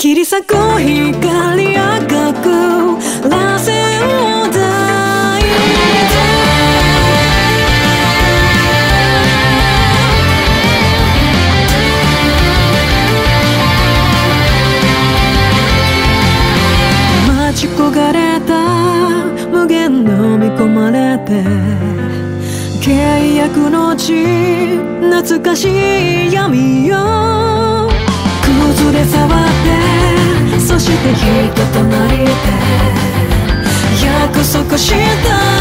切り裂く光赤く螺旋を抱いて待ち焦がれた無限飲み込まれて。契約の地懐かしい闇よ。して引き止まりて約束した